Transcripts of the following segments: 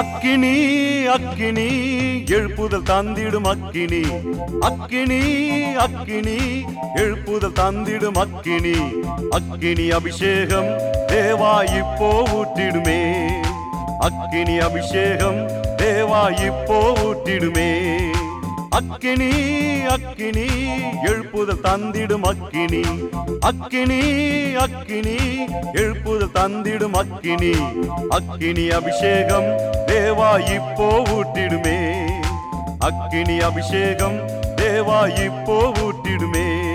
அக்கினி அக்கினி எழுப்புதல் தந்திடும் அக்கினி. அக்கினி அக்கினி எழுப்புதல் தந்திடும் அக்கினி. அக்கினி அபிஷேகம் தேவா இப்போ ஊட்டிடுமே அக்கினி அபிஷேகம் தேவா இப்போ ஊட்டிடுமே அக்கினி அக்கினி எழுப்புதல் தந்திடும் அக்கினி. அக்கினி அக்கினி எழுப்புதல் தந்திடும் அக்கினி. அக்கினி அபிஷேகம் தேவா இப்போ ஊட்டிடுமே. அக்கினி அபிஷேகம் தேவா இப்போ ஊட்டிடுமே.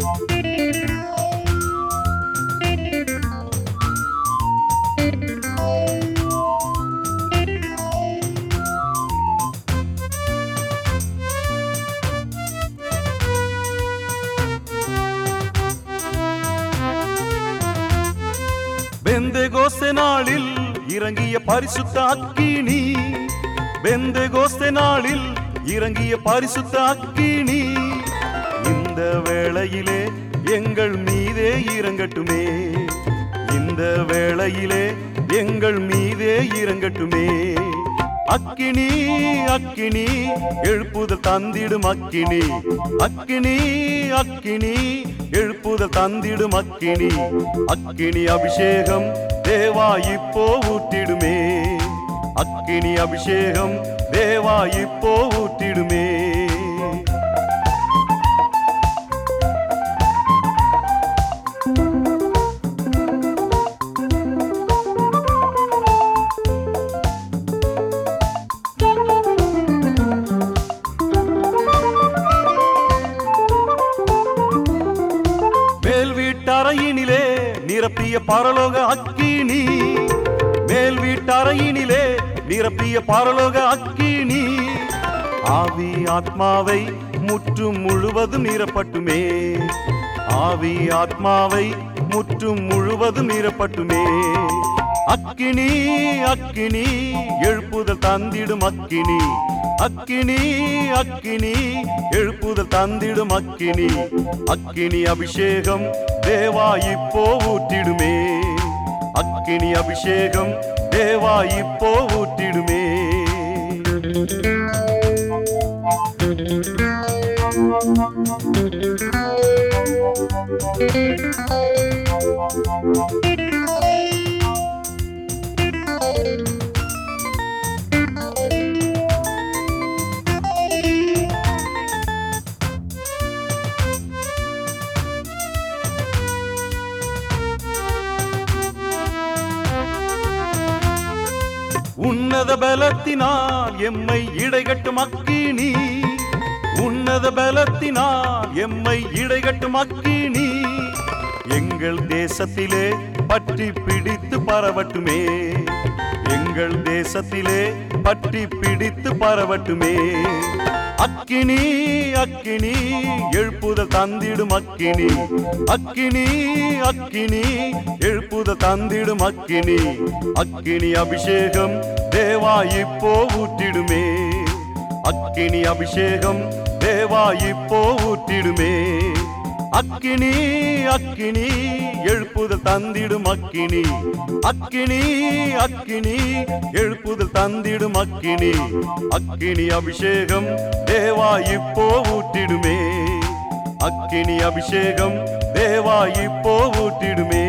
Thank you. பெந்தெகோஸ்தே நாளில் இறங்கிய பரிசுத்த அக்கினி. பெந்தெகோஸ்தே நாளில் இறங்கிய பரிசுத்த அக்கினி. இந்த வேளையிலே எங்கள் மீதே இறங்கட்டுமே. இந்த வேளையிலே எங்கள் மீதே இறங்கட்டுமே. அக்கினி அக்கினி எழுப்புதல் தந்திடும் அக்கினி. அக்கினி அக்கினி எழுப்புதல் தந்திடும் அக்கினி. அக்கினி அபிஷேகம் தேவா இப்போ ஊட்டிடுமே அக்கினி அபிஷேகம் தேவா இப்போ ஊட்டிடுமே நிரப்பிய பரலோக அக்கினி மேல் வீட்டறையினிலே நிரப்பிய பரலோக அக்கினி. ஆவி ஆத்மாவை முற்றும் முழுவதும் நிரப்பட்டுமே. ஆவி ஆத்மாவை முற்றும் முழுவதும் நிரப்பட்டுமே. அக்கினி அக்கினி எழுப்புதல் தந்திடும் அக்கினி. அக்கினி அக்கினி எழுப்புதல் தந்திடும் அக்கினி. அக்கினி அபிஷேகம் தேவா இப்போ ஊற்றிடுமே. அக்கினி அபிஷேகம் தேவா இப்போ ஊற்றிடுமே உன்னத பலத்தினால் எம்மை இடைகட்டும் அக்கினி. உன்னத பலத்தினால் எம்மை இடைகட்டும் அக்கினி. எங்கள் தேசத்திலே பற்றி பிடித்து பரவட்டுமே. எங்கள் தேசத்திலே பற்றி பிடித்து பரவட்டுமே. அக்கினி அக்கினி எழுப்புதல் தந்திடும் அக்கினி. அக்கினி அக்கினி எழுப்புதல் தந்திடும் அக்கினி. அக்கினி அபிஷேகம் தேவா இப்போ ஊற்றிடுமே. அக்கினி அபிஷேகம் தேவா இப்போ ஊற்றிடுமே. அக்கினி அக்கினி எழுப்புதல் தந்திடும் அக்கினி. அக்கினி அக்கினி எழுப்புதல் தந்திடும் அக்கினி. அக்கினி அபிஷேகம் தேவா இப்போ ஊட்டிடுமே அக்கினி அபிஷேகம் தேவா இப்போ ஊட்டிடுமே